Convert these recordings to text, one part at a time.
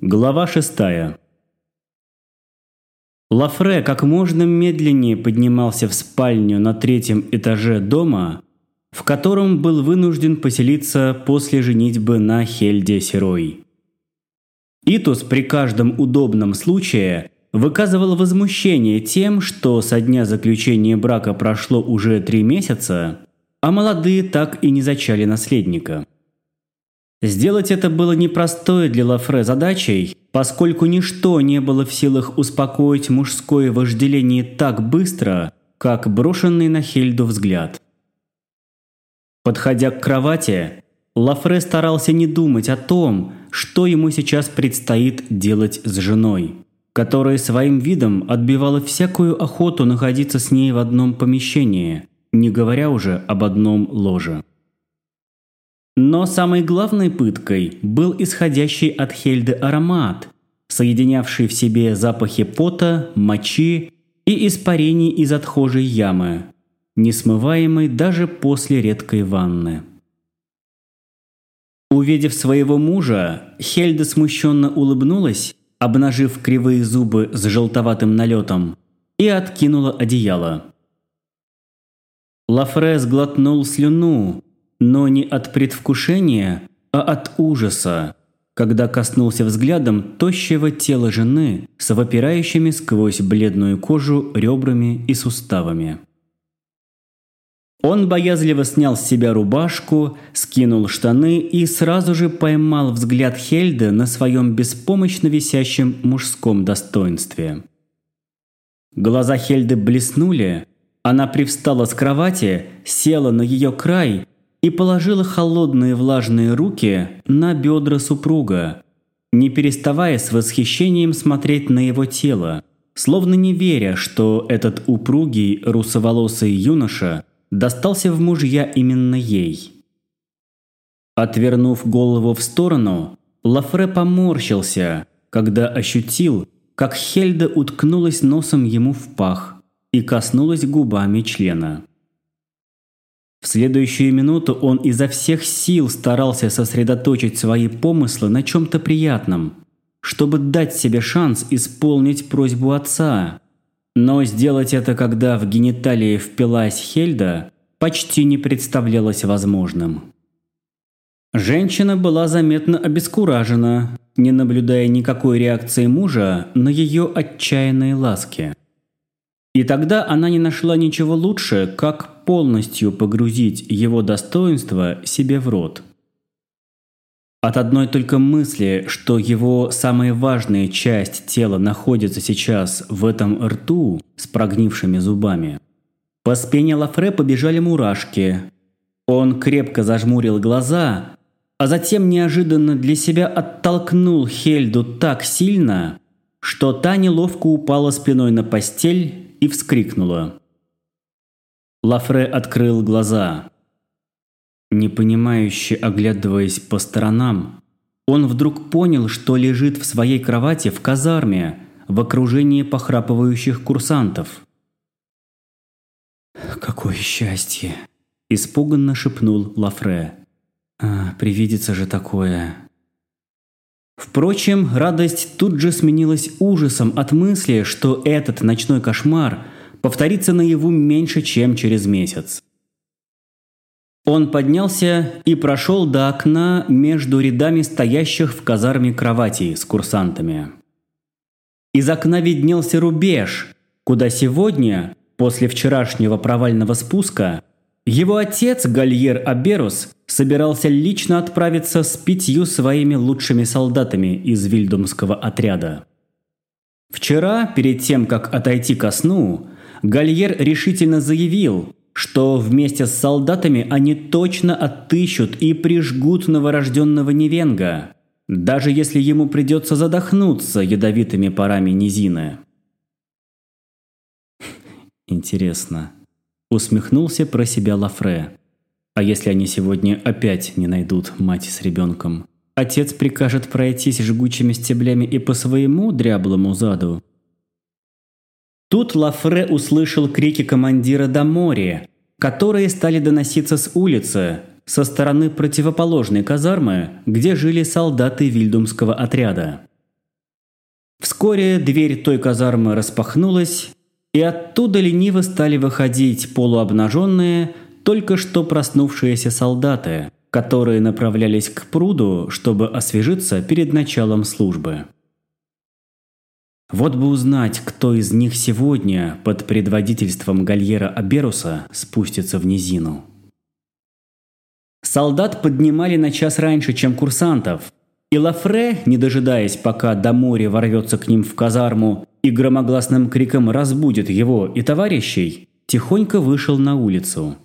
Глава шестая. Лафре как можно медленнее поднимался в спальню на третьем этаже дома, в котором был вынужден поселиться после женитьбы на Хельде Серой. Итус при каждом удобном случае выказывал возмущение тем, что со дня заключения брака прошло уже три месяца, а молодые так и не зачали наследника. Сделать это было непростой для Лафре задачей, поскольку ничто не было в силах успокоить мужское вожделение так быстро, как брошенный на Хельду взгляд. Подходя к кровати, Лафре старался не думать о том, что ему сейчас предстоит делать с женой, которая своим видом отбивала всякую охоту находиться с ней в одном помещении, не говоря уже об одном ложе. Но самой главной пыткой был исходящий от Хельды аромат, соединявший в себе запахи пота, мочи и испарений из отхожей ямы, несмываемой даже после редкой ванны. Увидев своего мужа, Хельда смущенно улыбнулась, обнажив кривые зубы с желтоватым налетом, и откинула одеяло. Лафре сглотнул слюну, но не от предвкушения, а от ужаса, когда коснулся взглядом тощего тела жены с выпирающими сквозь бледную кожу ребрами и суставами. Он боязливо снял с себя рубашку, скинул штаны и сразу же поймал взгляд Хельды на своем беспомощно висящем мужском достоинстве. Глаза Хельды блеснули, она привстала с кровати, села на ее край и положила холодные влажные руки на бедра супруга, не переставая с восхищением смотреть на его тело, словно не веря, что этот упругий русоволосый юноша достался в мужья именно ей. Отвернув голову в сторону, Лафре поморщился, когда ощутил, как Хельда уткнулась носом ему в пах и коснулась губами члена. Следующую минуту он изо всех сил старался сосредоточить свои помыслы на чем-то приятном, чтобы дать себе шанс исполнить просьбу отца. Но сделать это, когда в гениталии впилась Хельда, почти не представлялось возможным. Женщина была заметно обескуражена, не наблюдая никакой реакции мужа на ее отчаянные ласки. И тогда она не нашла ничего лучше, как полностью погрузить его достоинство себе в рот. От одной только мысли, что его самая важная часть тела находится сейчас в этом рту с прогнившими зубами, по спине Лафре побежали мурашки. Он крепко зажмурил глаза, а затем неожиданно для себя оттолкнул Хельду так сильно, что та неловко упала спиной на постель и вскрикнула. Лафре открыл глаза. Непонимающе оглядываясь по сторонам, он вдруг понял, что лежит в своей кровати в казарме, в окружении похрапывающих курсантов. «Какое счастье!» – испуганно шепнул Лафре. «А, привидится же такое!» Впрочем, радость тут же сменилась ужасом от мысли, что этот ночной кошмар повторится наяву меньше, чем через месяц. Он поднялся и прошел до окна между рядами стоящих в казарме кроватей с курсантами. Из окна виднелся рубеж, куда сегодня, после вчерашнего провального спуска, его отец Гальер Аберус собирался лично отправиться с пятью своими лучшими солдатами из вильдумского отряда. Вчера, перед тем, как отойти ко сну, Гальер решительно заявил, что вместе с солдатами они точно отыщут и прижгут новорожденного Невенга, даже если ему придется задохнуться ядовитыми парами низины. Интересно, Усмехнулся про себя Лафре. А если они сегодня опять не найдут мать с ребенком? Отец прикажет пройтись жгучими стеблями и по своему дряблому заду. Тут Лафре услышал крики командира до моря, которые стали доноситься с улицы, со стороны противоположной казармы, где жили солдаты вильдумского отряда. Вскоре дверь той казармы распахнулась, и оттуда лениво стали выходить полуобнаженные, только что проснувшиеся солдаты, которые направлялись к пруду, чтобы освежиться перед началом службы. Вот бы узнать, кто из них сегодня под предводительством Гальера Аберуса спустится в низину. Солдат поднимали на час раньше, чем курсантов, и Лафре, не дожидаясь, пока до моря ворвется к ним в казарму и громогласным криком разбудит его и товарищей, тихонько вышел на улицу.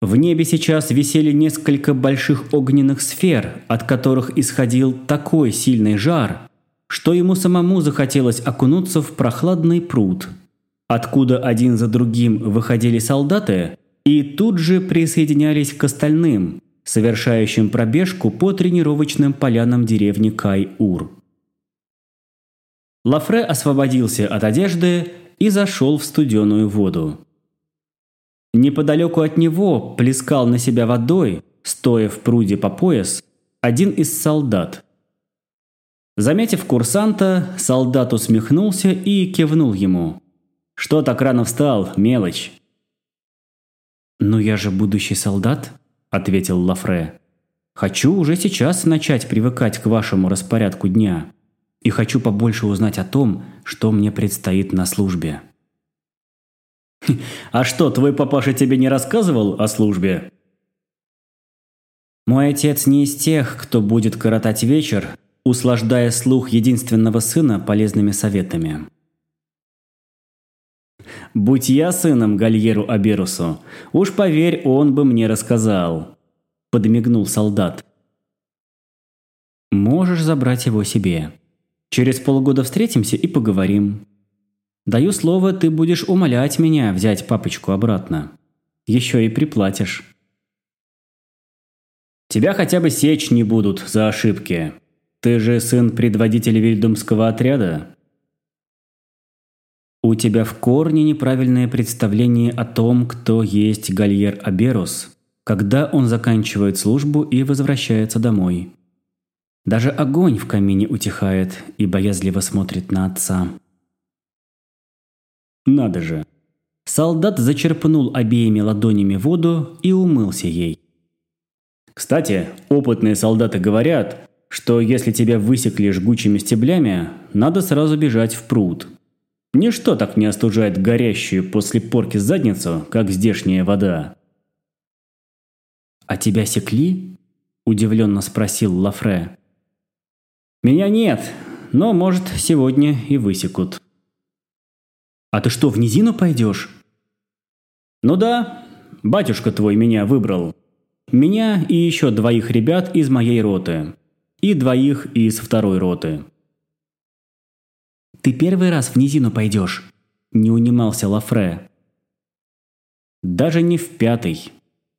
В небе сейчас висели несколько больших огненных сфер, от которых исходил такой сильный жар, что ему самому захотелось окунуться в прохладный пруд, откуда один за другим выходили солдаты и тут же присоединялись к остальным, совершающим пробежку по тренировочным полянам деревни Кай-Ур. Лафре освободился от одежды и зашел в студеную воду. Неподалеку от него плескал на себя водой, стоя в пруде по пояс, один из солдат – Заметив курсанта, солдат усмехнулся и кивнул ему. «Что так рано встал, мелочь?» «Ну я же будущий солдат», – ответил Лафре. «Хочу уже сейчас начать привыкать к вашему распорядку дня. И хочу побольше узнать о том, что мне предстоит на службе». «А что, твой папаша тебе не рассказывал о службе?» «Мой отец не из тех, кто будет коротать вечер услаждая слух единственного сына полезными советами. «Будь я сыном Гальеру Аберусу, уж поверь, он бы мне рассказал», – подмигнул солдат. «Можешь забрать его себе. Через полгода встретимся и поговорим. Даю слово, ты будешь умолять меня взять папочку обратно. Еще и приплатишь». «Тебя хотя бы сечь не будут за ошибки», ты же сын предводителя вильдумского отряда? У тебя в корне неправильное представление о том, кто есть Гальер Аберус, когда он заканчивает службу и возвращается домой. Даже огонь в камине утихает и боязливо смотрит на отца. Надо же. Солдат зачерпнул обеими ладонями воду и умылся ей. Кстати, опытные солдаты говорят, что если тебя высекли жгучими стеблями, надо сразу бежать в пруд. Ничто так не остужает горящую после порки задницу, как здешняя вода. «А тебя секли?» – удивленно спросил Лафре. «Меня нет, но, может, сегодня и высекут». «А ты что, в низину пойдешь?» «Ну да, батюшка твой меня выбрал. Меня и еще двоих ребят из моей роты и двоих из второй роты. «Ты первый раз в низину пойдешь?» – не унимался Лафре. «Даже не в пятый».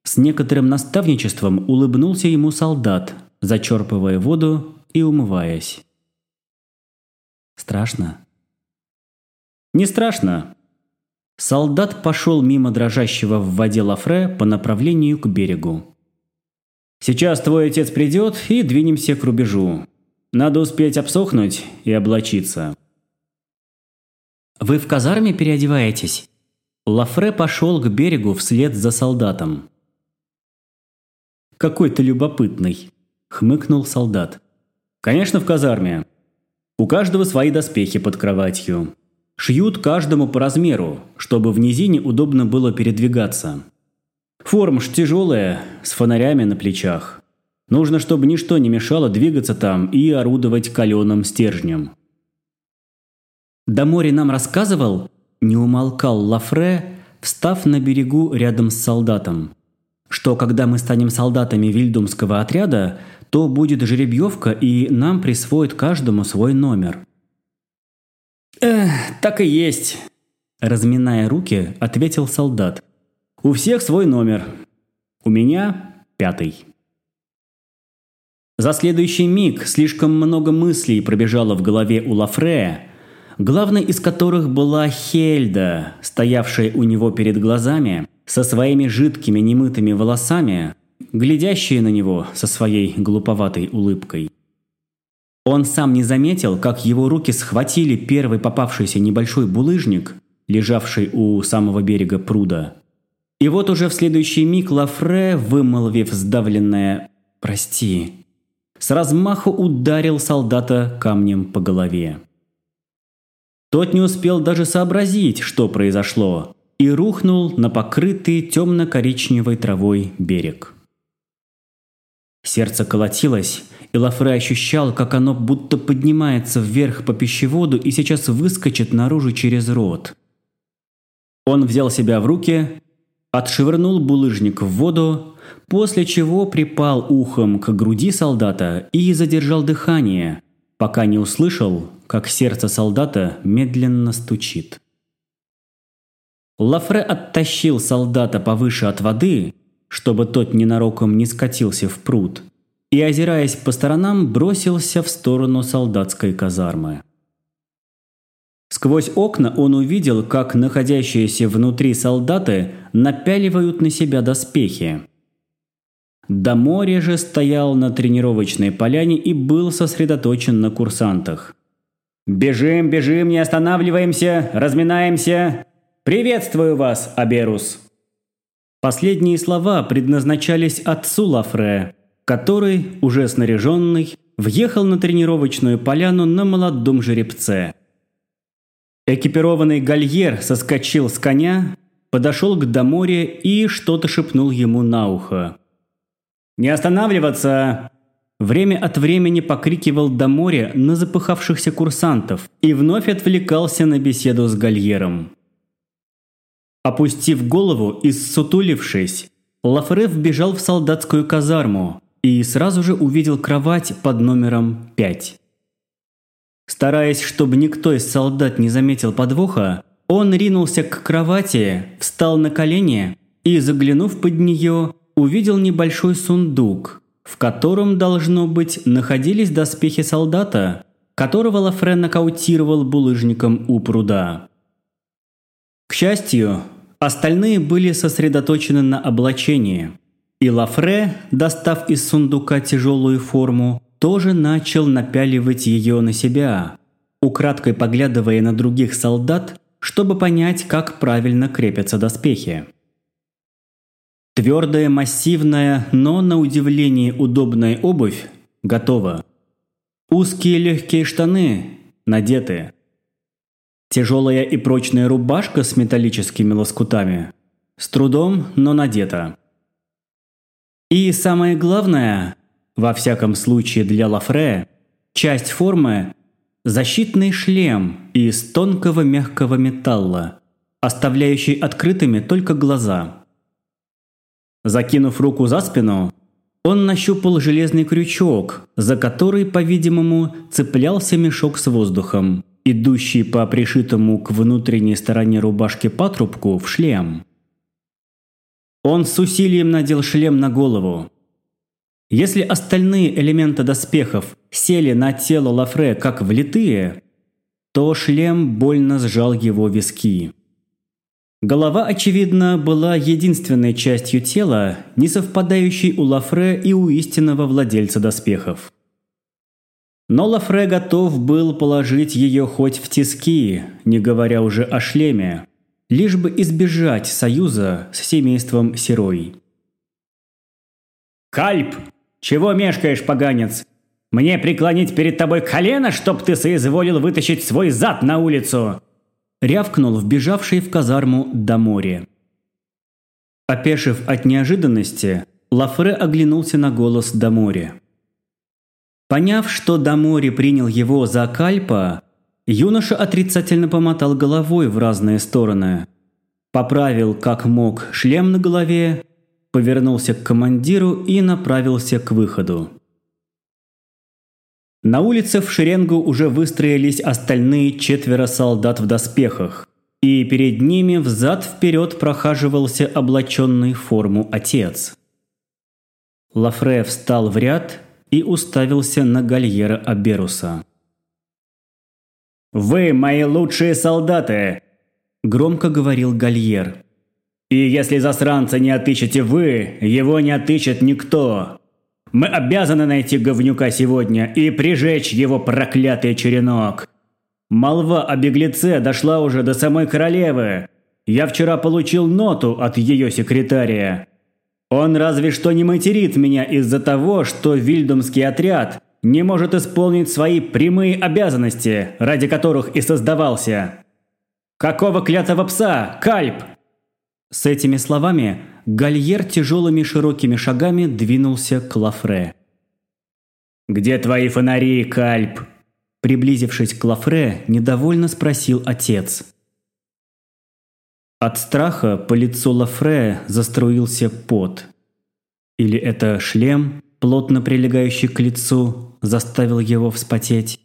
С некоторым наставничеством улыбнулся ему солдат, зачерпывая воду и умываясь. «Страшно?» «Не страшно». Солдат пошел мимо дрожащего в воде Лафре по направлению к берегу. Сейчас твой отец придет и двинемся к рубежу. Надо успеть обсохнуть и облачиться. Вы в казарме переодеваетесь? Лафре пошел к берегу вслед за солдатом. «Какой ты любопытный!» – хмыкнул солдат. «Конечно, в казарме. У каждого свои доспехи под кроватью. Шьют каждому по размеру, чтобы в низине удобно было передвигаться. Форма ж тяжелая, с фонарями на плечах. Нужно, чтобы ничто не мешало двигаться там и орудовать каленым стержнем. «До моря нам рассказывал?» – не умолкал Лафре, встав на берегу рядом с солдатом. «Что, когда мы станем солдатами вильдумского отряда, то будет жеребьевка, и нам присвоят каждому свой номер». «Эх, так и есть», – разминая руки, ответил солдат. У всех свой номер. У меня пятый. За следующий миг слишком много мыслей пробежало в голове у Лафрея, главной из которых была Хельда, стоявшая у него перед глазами, со своими жидкими немытыми волосами, глядящая на него со своей глуповатой улыбкой. Он сам не заметил, как его руки схватили первый попавшийся небольшой булыжник, лежавший у самого берега пруда. И вот уже в следующий миг Лафре, вымолвив сдавленное «прости», с размаху ударил солдата камнем по голове. Тот не успел даже сообразить, что произошло, и рухнул на покрытый темно-коричневой травой берег. Сердце колотилось, и Лафре ощущал, как оно будто поднимается вверх по пищеводу и сейчас выскочит наружу через рот. Он взял себя в руки, отшвырнул булыжник в воду, после чего припал ухом к груди солдата и задержал дыхание, пока не услышал, как сердце солдата медленно стучит. Лафре оттащил солдата повыше от воды, чтобы тот ненароком не скатился в пруд, и, озираясь по сторонам, бросился в сторону солдатской казармы. Сквозь окна он увидел, как находящиеся внутри солдаты напяливают на себя доспехи. До моря же стоял на тренировочной поляне и был сосредоточен на курсантах. «Бежим, бежим, не останавливаемся, разминаемся! Приветствую вас, Аберус!» Последние слова предназначались отцу Лафре, который, уже снаряженный, въехал на тренировочную поляну на молодом жеребце. Экипированный гальер соскочил с коня, подошел к Даморе и что-то шепнул ему на ухо. «Не останавливаться!» Время от времени покрикивал до моря на запыхавшихся курсантов и вновь отвлекался на беседу с Гальером. Опустив голову и ссутулившись, Лафре вбежал в солдатскую казарму и сразу же увидел кровать под номером 5. Стараясь, чтобы никто из солдат не заметил подвоха, он ринулся к кровати, встал на колени и, заглянув под нее, увидел небольшой сундук, в котором, должно быть, находились доспехи солдата, которого Лафрен нокаутировал булыжником у пруда. К счастью, остальные были сосредоточены на облачении, и Лафре, достав из сундука тяжелую форму, тоже начал напяливать ее на себя, украдкой поглядывая на других солдат, чтобы понять, как правильно крепятся доспехи. Твердая, массивная, но на удивление удобная обувь готова. Узкие легкие штаны надеты. Тяжелая и прочная рубашка с металлическими лоскутами с трудом, но надета. И самое главное, во всяком случае для Лафре, часть формы – защитный шлем из тонкого мягкого металла, оставляющий открытыми только глаза – Закинув руку за спину, он нащупал железный крючок, за который, по-видимому, цеплялся мешок с воздухом, идущий по пришитому к внутренней стороне рубашки патрубку в шлем. Он с усилием надел шлем на голову. Если остальные элементы доспехов сели на тело Лафре как влитые, то шлем больно сжал его виски. Голова, очевидно, была единственной частью тела, не совпадающей у Лафре и у истинного владельца доспехов. Но Лафре готов был положить ее хоть в тиски, не говоря уже о шлеме, лишь бы избежать союза с семейством Серой. «Кальп! Чего мешкаешь, поганец? Мне преклонить перед тобой колено, чтоб ты соизволил вытащить свой зад на улицу!» рявкнул вбежавший в казарму Дамори. Опешив от неожиданности, Лафре оглянулся на голос Дамори. Поняв, что Дамори принял его за Кальпа, юноша отрицательно помотал головой в разные стороны. Поправил как мог шлем на голове, повернулся к командиру и направился к выходу. На улице в шеренгу уже выстроились остальные четверо солдат в доспехах, и перед ними взад-вперед прохаживался облаченный в форму отец. Лафре встал в ряд и уставился на гальера Аберуса. «Вы мои лучшие солдаты!» – громко говорил гальер. «И если засранца не отыщете вы, его не отыщет никто. Мы обязаны найти говнюка сегодня и прижечь его проклятый черенок. Молва о беглеце дошла уже до самой королевы. Я вчера получил ноту от ее секретаря. Он разве что не материт меня из-за того, что вильдумский отряд не может исполнить свои прямые обязанности, ради которых и создавался. Какого клятого пса, Кальп? С этими словами Гальер тяжелыми широкими шагами двинулся к Лафре. «Где твои фонари, Кальп?» Приблизившись к Лафре, недовольно спросил отец. От страха по лицу Лафре заструился пот. Или это шлем, плотно прилегающий к лицу, заставил его вспотеть?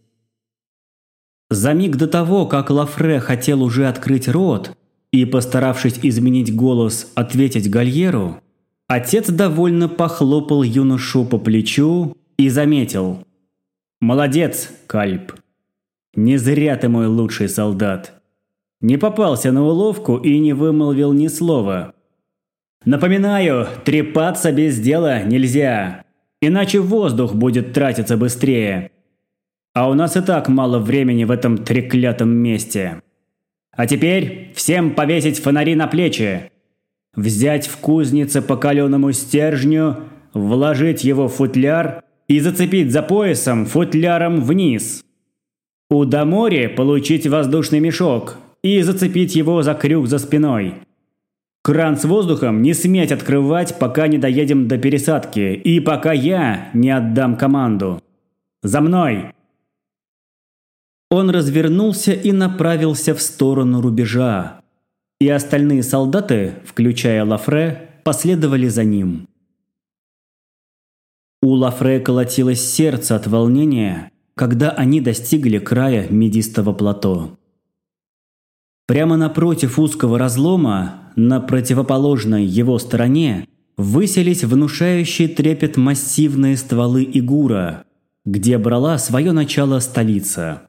За миг до того, как Лафре хотел уже открыть рот и, постаравшись изменить голос, ответить Гальеру, отец довольно похлопал юношу по плечу и заметил. «Молодец, Кальп. Не зря ты мой лучший солдат. Не попался на уловку и не вымолвил ни слова. Напоминаю, трепаться без дела нельзя, иначе воздух будет тратиться быстрее. А у нас и так мало времени в этом треклятом месте. А теперь всем повесить фонари на плечи. Взять в кузнице по каленому стержню, вложить его в футляр и зацепить за поясом футляром вниз. У Дамори получить воздушный мешок и зацепить его за крюк за спиной. Кран с воздухом не сметь открывать, пока не доедем до пересадки и пока я не отдам команду. За мной! Он развернулся и направился в сторону рубежа. И остальные солдаты, включая Лафре, последовали за ним. У Лафре колотилось сердце от волнения, когда они достигли края медистого плато. Прямо напротив узкого разлома, на противоположной его стороне, выселись внушающие трепет массивные стволы Игура, где брала свое начало столица.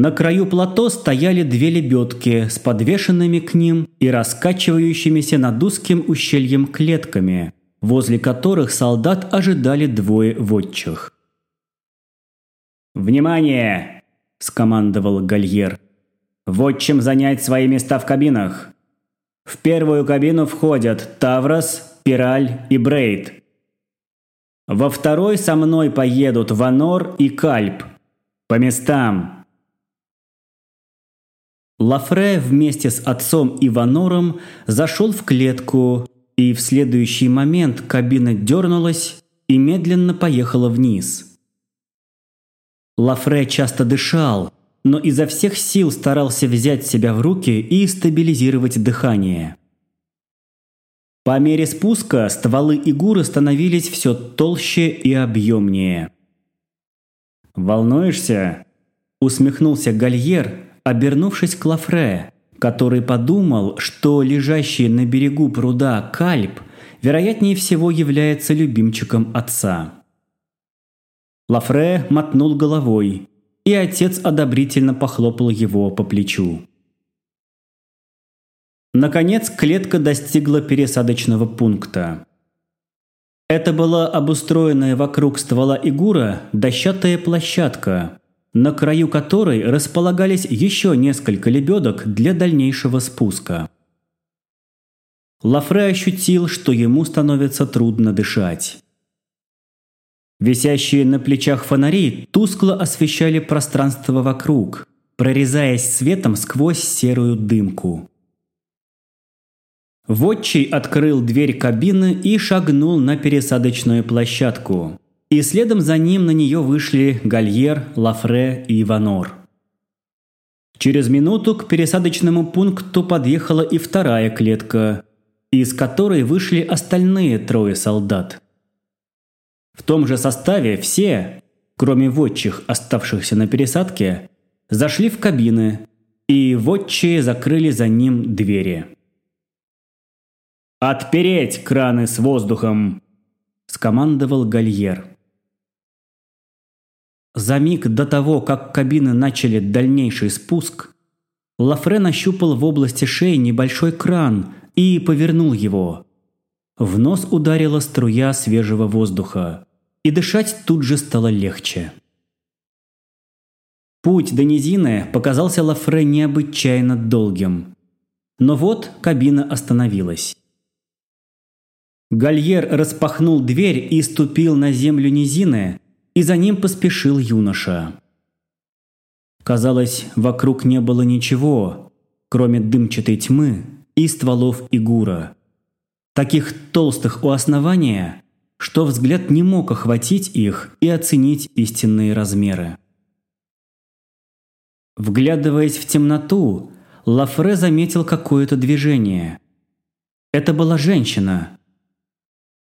На краю плато стояли две лебедки с подвешенными к ним и раскачивающимися над узким ущельем клетками, возле которых солдат ожидали двое вотчих. «Внимание!» – скомандовал Гальер. Вот чем занять свои места в кабинах. В первую кабину входят Таврос, Пираль и Брейд. Во второй со мной поедут Ванор и Кальп. По местам. Лафре вместе с отцом и Ванором зашел в клетку, и в следующий момент кабина дернулась и медленно поехала вниз. Лафре часто дышал, но изо всех сил старался взять себя в руки и стабилизировать дыхание. По мере спуска стволы Игуры становились все толще и объемнее. «Волнуешься?» – усмехнулся Гальер, обернувшись к Лафре, который подумал, что лежащий на берегу пруда Кальп вероятнее всего является любимчиком отца. Лафре мотнул головой, и отец одобрительно похлопал его по плечу. Наконец клетка достигла пересадочного пункта. Это была обустроенная вокруг ствола Игура дощатая площадка, на краю которой располагались еще несколько лебедок для дальнейшего спуска. Лафре ощутил, что ему становится трудно дышать. Висящие на плечах фонари тускло освещали пространство вокруг, прорезаясь светом сквозь серую дымку. Вотчий открыл дверь кабины и шагнул на пересадочную площадку. И следом за ним на нее вышли Гальер, Лафре и Иванор. Через минуту к пересадочному пункту подъехала и вторая клетка, из которой вышли остальные трое солдат. В том же составе все, кроме вотчих, оставшихся на пересадке, зашли в кабины, и вотчие закрыли за ним двери. «Отпереть краны с воздухом!» – скомандовал Гальер. За миг до того, как кабины начали дальнейший спуск, Лафре нащупал в области шеи небольшой кран и повернул его. В нос ударила струя свежего воздуха, и дышать тут же стало легче. Путь до низины показался Лафре необычайно долгим. Но вот кабина остановилась. Гальер распахнул дверь и ступил на землю низины, и за ним поспешил юноша. Казалось, вокруг не было ничего, кроме дымчатой тьмы и стволов игура. Таких толстых у основания, что взгляд не мог охватить их и оценить истинные размеры. Вглядываясь в темноту, Лафре заметил какое-то движение. Это была женщина.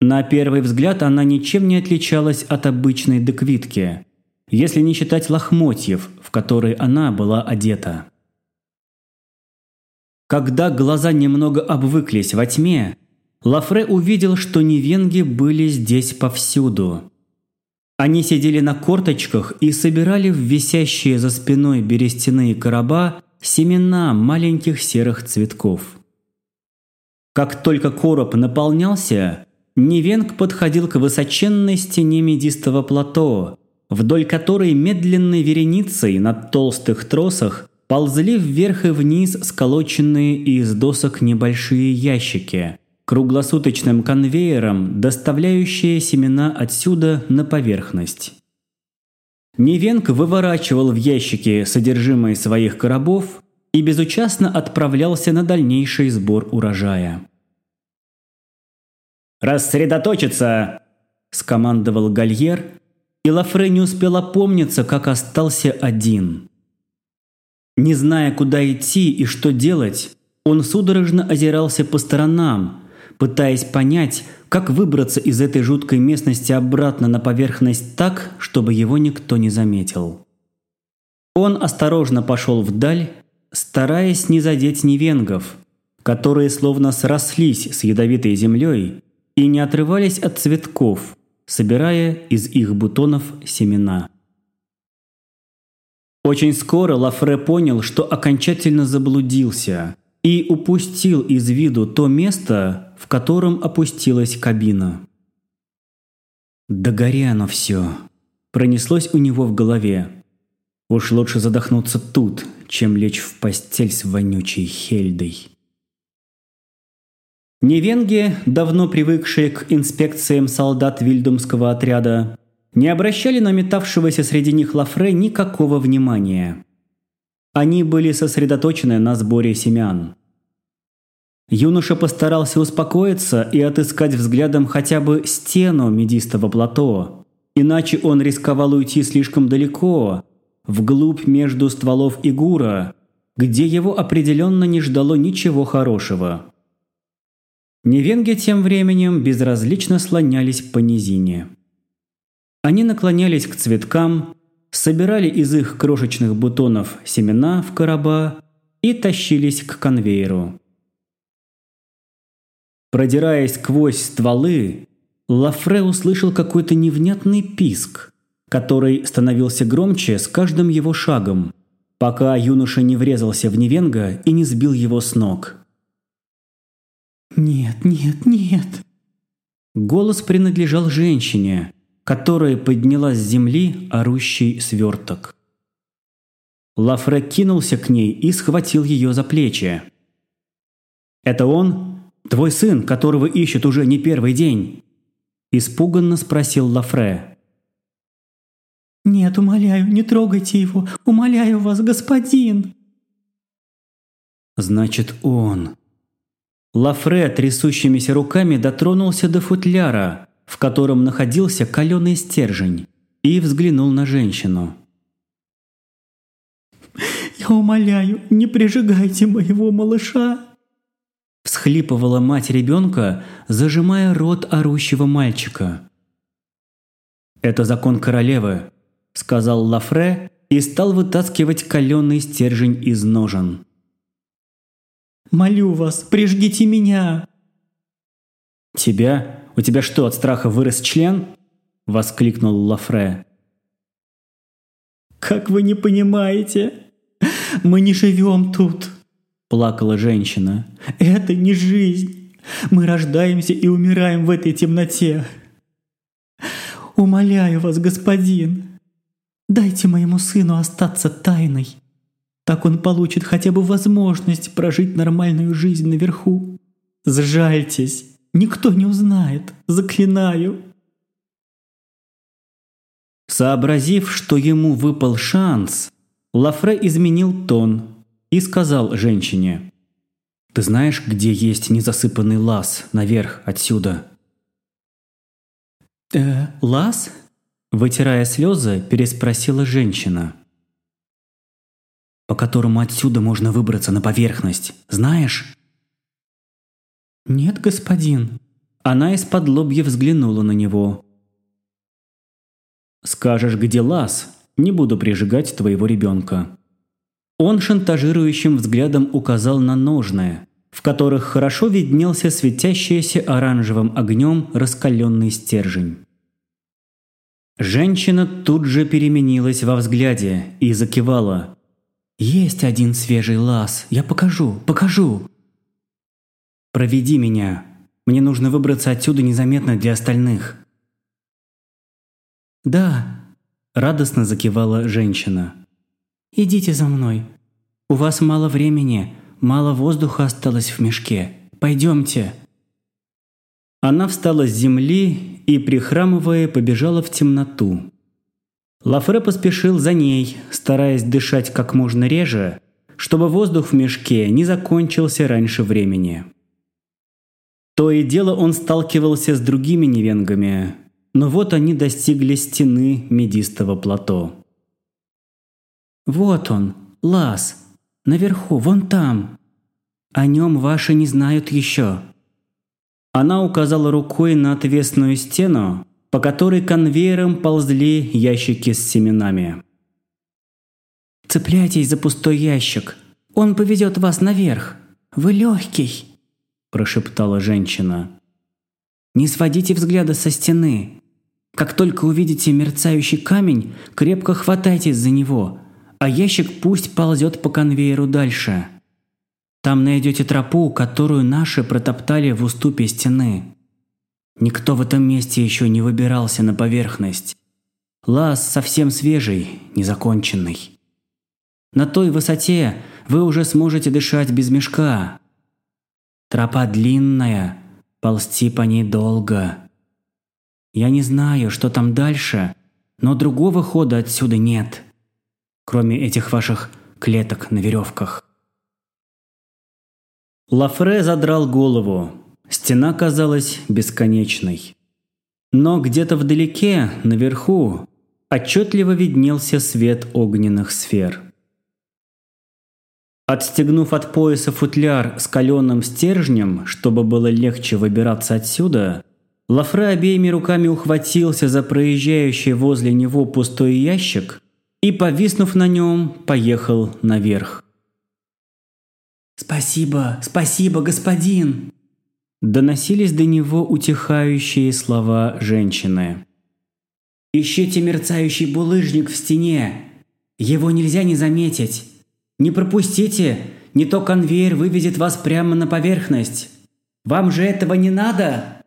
На первый взгляд она ничем не отличалась от обычной деквитки, если не считать лохмотьев, в которые она была одета. Когда глаза немного обвыклись во тьме, Лафре увидел, что невенги были здесь повсюду. Они сидели на корточках и собирали в висящие за спиной берестяные короба семена маленьких серых цветков. Как только короб наполнялся, Невенг подходил к высоченной стене медистого плато, вдоль которой медленной вереницей на толстых тросах ползли вверх и вниз сколоченные из досок небольшие ящики, круглосуточным конвейером, доставляющие семена отсюда на поверхность. Невенг выворачивал в ящики содержимое своих коробов и безучастно отправлялся на дальнейший сбор урожая. «Рассредоточиться!» – скомандовал Гальер, и Лафре не успел опомниться, как остался один. Не зная, куда идти и что делать, он судорожно озирался по сторонам, пытаясь понять, как выбраться из этой жуткой местности обратно на поверхность так, чтобы его никто не заметил. Он осторожно пошел вдаль, стараясь не задеть невенгов, которые словно срослись с ядовитой землей и не отрывались от цветков, собирая из их бутонов семена. Очень скоро Лафре понял, что окончательно заблудился и упустил из виду то место, в котором опустилась кабина. «Да гори оно все!» Пронеслось у него в голове. Уж лучше задохнуться тут, чем лечь в постель с вонючей Хельдой. Невенги, давно привыкшие к инспекциям солдат вильдумского отряда, не обращали на метавшегося среди них Лафре никакого внимания. Они были сосредоточены на сборе семян. Юноша постарался успокоиться и отыскать взглядом хотя бы стену медистого плато, иначе он рисковал уйти слишком далеко, вглубь между стволов Игура, где его определенно не ждало ничего хорошего. Невенги тем временем безразлично слонялись по низине. Они наклонялись к цветкам, собирали из их крошечных бутонов семена в короба и тащились к конвейеру. Продираясь сквозь стволы, Лафре услышал какой-то невнятный писк, который становился громче с каждым его шагом, пока юноша не врезался в Невенга и не сбил его с ног. «Нет, нет, нет!» Голос принадлежал женщине, которая подняла с земли орущий сверток. Лафре кинулся к ней и схватил ее за плечи. «Это он?» Твой сын, которого ищут уже не первый день?» Испуганно спросил Лафре. «Нет, умоляю, не трогайте его! Умоляю вас, господин!» «Значит, он...» Лафре трясущимися руками дотронулся до футляра, в котором находился каленый стержень, и взглянул на женщину. «Я умоляю, не прижигайте моего малыша!» Всхлипывала мать ребенка, зажимая рот орущего мальчика. «Это закон королевы», – сказал Лафре и стал вытаскивать каленый стержень из ножен. «Молю вас, прижгите меня!» «Тебя? У тебя что, от страха вырос член?» – воскликнул Лафре. «Как вы не понимаете? Мы не живем тут!» плакала женщина. «Это не жизнь! Мы рождаемся и умираем в этой темноте. Умоляю вас, господин, дайте моему сыну остаться тайной. Так он получит хотя бы возможность прожить нормальную жизнь наверху. Сжальтесь, никто не узнает, заклинаю. Сообразив, что ему выпал шанс, Лафре изменил тон и сказал женщине, «Ты знаешь, где есть незасыпанный лаз наверх отсюда?» «Э, лаз?» Вытирая слезы, переспросила женщина. «По которому отсюда можно выбраться на поверхность, знаешь?» «Нет, господин». Она из-под лобья взглянула на него. «Скажешь, где лаз, не буду прижигать твоего ребенка». Он шантажирующим взглядом указал на ножные, в которых хорошо виднелся светящийся оранжевым огнем раскаленный стержень. Женщина тут же переменилась во взгляде и закивала. «Есть один свежий лаз, я покажу, покажу!» «Проведи меня, мне нужно выбраться отсюда незаметно для остальных». «Да», – радостно закивала женщина. «Идите за мной. У вас мало времени, мало воздуха осталось в мешке. Пойдемте». Она встала с земли и, прихрамывая, побежала в темноту. Лафре поспешил за ней, стараясь дышать как можно реже, чтобы воздух в мешке не закончился раньше времени. То и дело он сталкивался с другими невенгами, но вот они достигли стены медистого плато. «Вот он, лаз, наверху, вон там. О нем ваши не знают еще». Она указала рукой на отвесную стену, по которой конвейером ползли ящики с семенами. «Цепляйтесь за пустой ящик. Он повезет вас наверх. Вы легкий», – прошептала женщина. «Не сводите взгляда со стены. Как только увидите мерцающий камень, крепко хватайтесь за него, а ящик пусть ползет по конвейеру дальше. Там найдете тропу, которую наши протоптали в уступе стены. Никто в этом месте еще не выбирался на поверхность. Лаз совсем свежий, незаконченный. На той высоте вы уже сможете дышать без мешка. Тропа длинная, ползти по ней долго. Я не знаю, что там дальше, но другого хода отсюда нет кроме этих ваших клеток на веревках. Лафре задрал голову. Стена казалась бесконечной. Но где-то вдалеке, наверху, отчетливо виднелся свет огненных сфер. Отстегнув от пояса футляр с каленым стержнем, чтобы было легче выбираться отсюда, Лафре обеими руками ухватился за проезжающий возле него пустой ящик и, повиснув на нем, поехал наверх. «Спасибо, спасибо, господин!» Доносились до него утихающие слова женщины. «Ищите мерцающий булыжник в стене! Его нельзя не заметить! Не пропустите, не то конвейер выведет вас прямо на поверхность! Вам же этого не надо!»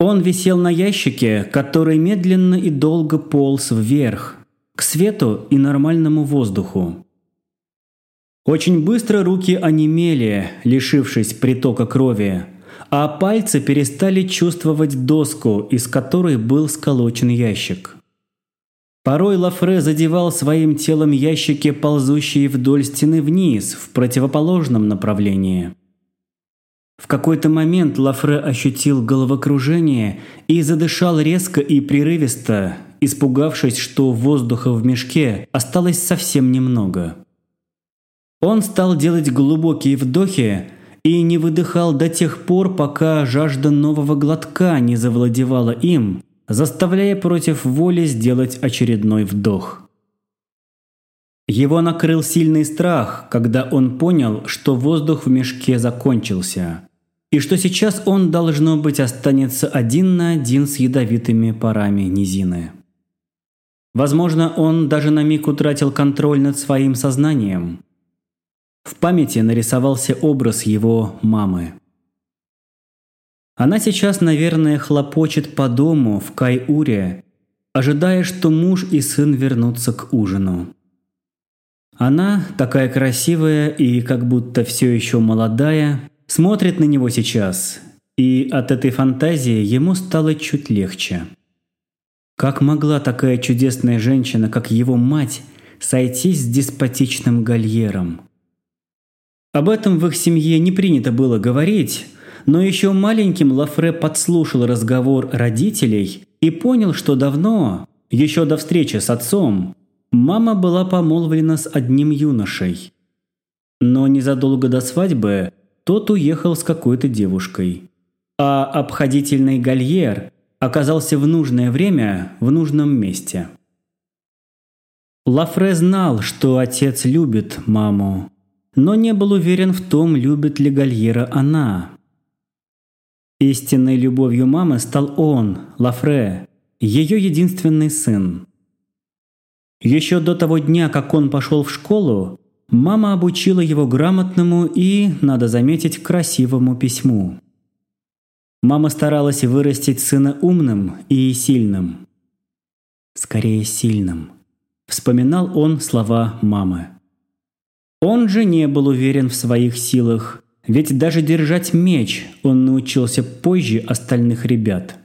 Он висел на ящике, который медленно и долго полз вверх, к свету и нормальному воздуху. Очень быстро руки онемели, лишившись притока крови, а пальцы перестали чувствовать доску, из которой был сколочен ящик. Порой Лафре задевал своим телом ящики, ползущие вдоль стены вниз, в противоположном направлении. В какой-то момент Лафре ощутил головокружение и задышал резко и прерывисто, испугавшись, что воздуха в мешке осталось совсем немного. Он стал делать глубокие вдохи и не выдыхал до тех пор, пока жажда нового глотка не завладевала им, заставляя против воли сделать очередной вдох. Его накрыл сильный страх, когда он понял, что воздух в мешке закончился, и что сейчас он, должно быть, останется один на один с ядовитыми парами низины. Возможно, он даже на миг утратил контроль над своим сознанием. В памяти нарисовался образ его мамы. Она сейчас, наверное, хлопочет по дому в Кайуре, ожидая, что муж и сын вернутся к ужину. Она, такая красивая и как будто все еще молодая, смотрит на него сейчас, и от этой фантазии ему стало чуть легче. Как могла такая чудесная женщина, как его мать, сойтись с деспотичным гальером? Об этом в их семье не принято было говорить, но еще маленьким Лафре подслушал разговор родителей и понял, что давно, еще до встречи с отцом, мама была помолвлена с одним юношей. Но незадолго до свадьбы тот уехал с какой-то девушкой. А обходительный гальер оказался в нужное время в нужном месте. Лафре знал, что отец любит маму, но не был уверен в том, любит ли Гальера она. Истинной любовью мамы стал он, Лафре, ее единственный сын. Еще до того дня, как он пошел в школу, мама обучила его грамотному и, надо заметить, красивому письму. Мама старалась вырастить сына умным и сильным. Скорее, сильным. Вспоминал он слова мамы. Он же не был уверен в своих силах, ведь даже держать меч он научился позже остальных ребят.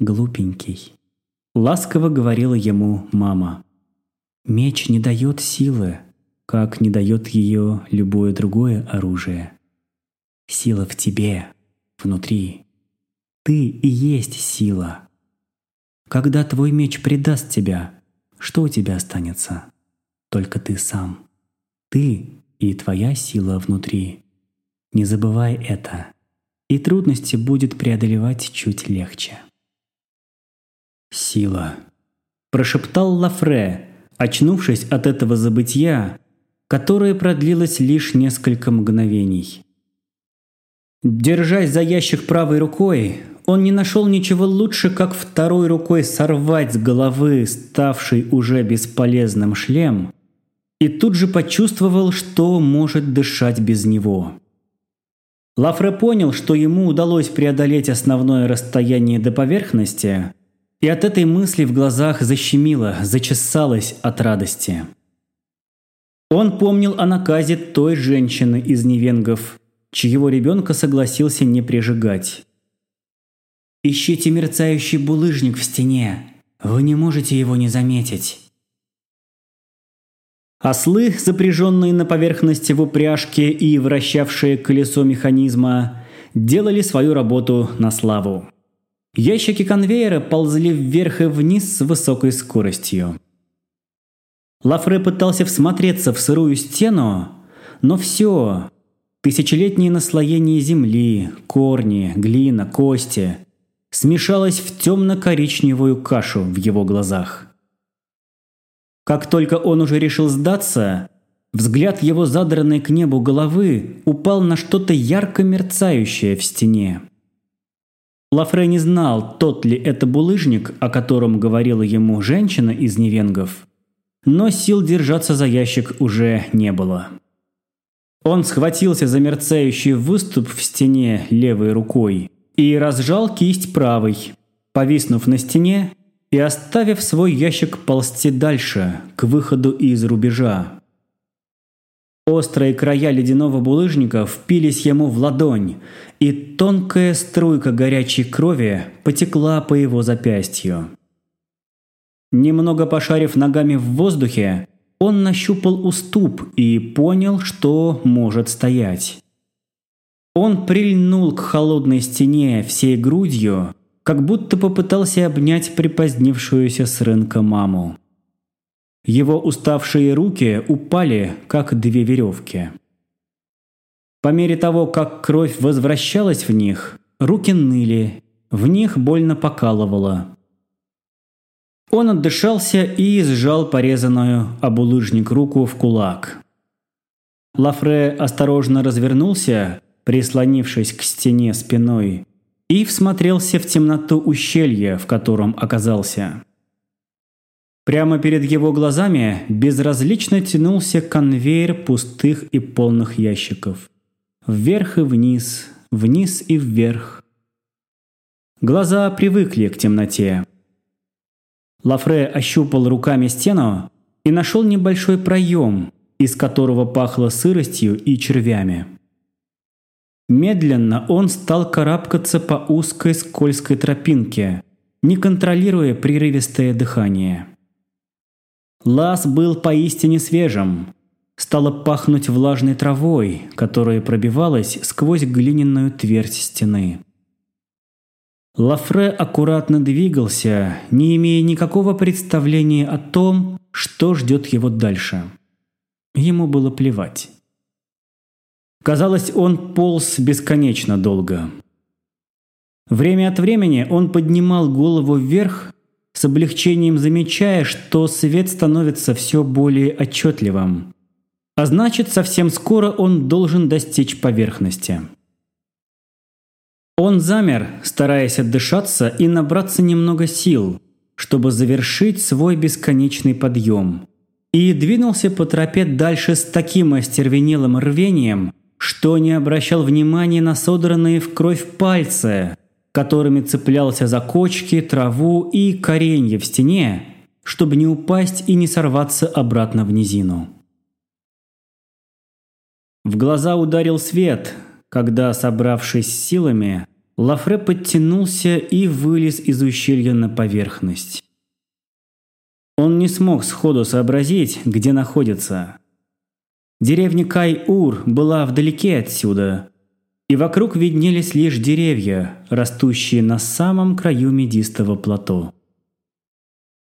«Глупенький», – ласково говорила ему мама. «Меч не дает силы, как не дает ее любое другое оружие». Сила в тебе, внутри. Ты и есть сила. Когда твой меч предаст тебя, что у тебя останется? Только ты сам. Ты и твоя сила внутри. Не забывай это, и трудности будет преодолевать чуть легче. «Сила», – прошептал Лафре, очнувшись от этого забытья, которое продлилось лишь несколько мгновений. Держась за ящик правой рукой, он не нашел ничего лучше, как второй рукой сорвать с головы ставший уже бесполезным шлем, и тут же почувствовал, что может дышать без него. Лафре понял, что ему удалось преодолеть основное расстояние до поверхности, и от этой мысли в глазах защемило, зачесалось от радости. Он помнил о наказе той женщины из невенгов – чьего ребенка согласился не прижигать. «Ищите мерцающий булыжник в стене. Вы не можете его не заметить». Ослы, запряженные на поверхности в упряжке и вращавшие колесо механизма, делали свою работу на славу. Ящики конвейера ползли вверх и вниз с высокой скоростью. Лафре пытался всмотреться в сырую стену, но все, Тысячелетнее наслоение земли, корни, глина, кости смешалось в темно-коричневую кашу в его глазах. Как только он уже решил сдаться, взгляд его задранной к небу головы упал на что-то ярко мерцающее в стене. Лафре не знал, тот ли это булыжник, о котором говорила ему женщина из невенгов, но сил держаться за ящик уже не было. Он схватился за мерцающий выступ в стене левой рукой и разжал кисть правой, повиснув на стене и оставив свой ящик ползти дальше, к выходу из рубежа. Острые края ледяного булыжника впились ему в ладонь, и тонкая струйка горячей крови потекла по его запястью. Немного пошарив ногами в воздухе, он нащупал уступ и понял, что может стоять. Он прильнул к холодной стене всей грудью, как будто попытался обнять припозднившуюся с рынка маму. Его уставшие руки упали, как две веревки. По мере того, как кровь возвращалась в них, руки ныли, в них больно покалывало. Он отдышался и сжал порезанную об улыжник руку в кулак. Лафре осторожно развернулся, прислонившись к стене спиной, и всмотрелся в темноту ущелья, в котором оказался. Прямо перед его глазами безразлично тянулся конвейер пустых и полных ящиков. Вверх и вниз, вниз и вверх. Глаза привыкли к темноте. Лафре ощупал руками стену и нашел небольшой проем, из которого пахло сыростью и червями. Медленно он стал карабкаться по узкой скользкой тропинке, не контролируя прерывистое дыхание. Лаз был поистине свежим. Стало пахнуть влажной травой, которая пробивалась сквозь глиняную твердь стены. Лафре аккуратно двигался, не имея никакого представления о том, что ждет его дальше. Ему было плевать. Казалось, он полз бесконечно долго. Время от времени он поднимал голову вверх, с облегчением замечая, что свет становится все более отчетливым. А значит, совсем скоро он должен достичь поверхности. Он замер, стараясь отдышаться и набраться немного сил, чтобы завершить свой бесконечный подъем. И двинулся по тропе дальше с таким остервенелым рвением, что не обращал внимания на содранные в кровь пальцы, которыми цеплялся за кочки, траву и коренья в стене, чтобы не упасть и не сорваться обратно в низину. В глаза ударил свет – когда, собравшись силами, Лафре подтянулся и вылез из ущелья на поверхность. Он не смог сходу сообразить, где находится. Деревня Кай-Ур была вдалеке отсюда, и вокруг виднелись лишь деревья, растущие на самом краю медистого плато.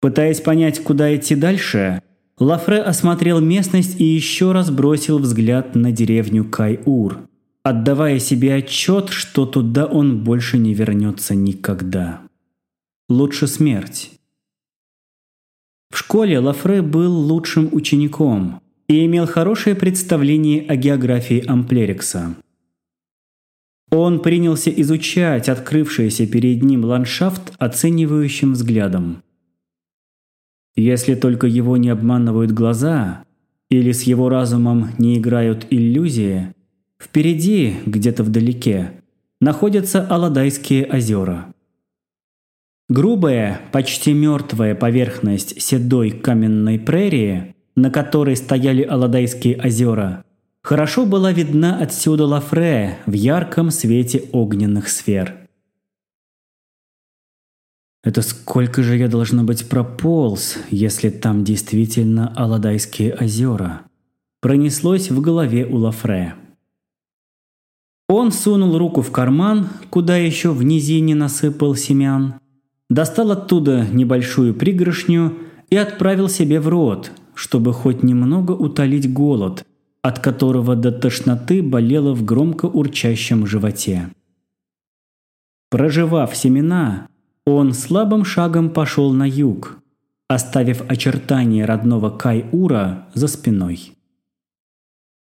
Пытаясь понять, куда идти дальше, Лафре осмотрел местность и еще раз бросил взгляд на деревню Кай-Ур – отдавая себе отчет, что туда он больше не вернется никогда. Лучше смерть. В школе Лафре был лучшим учеником и имел хорошее представление о географии Амплерикса. Он принялся изучать открывшийся перед ним ландшафт оценивающим взглядом. Если только его не обманывают глаза, или с его разумом не играют иллюзии, Впереди, где-то вдалеке, находятся Аладайские озера. Грубая, почти мертвая поверхность седой каменной прерии, на которой стояли Аладайские озера, хорошо была видна отсюда Лафре в ярком свете огненных сфер. Это сколько же я должно быть прополз, если там действительно Аладайские озера? Пронеслось в голове у Лафре. Он сунул руку в карман, куда еще в низине насыпал семян, достал оттуда небольшую пригоршню и отправил себе в рот, чтобы хоть немного утолить голод, от которого до тошноты болело в громко урчащем животе. Проживав семена, он слабым шагом пошел на юг, оставив очертания родного Кай-Ура за спиной.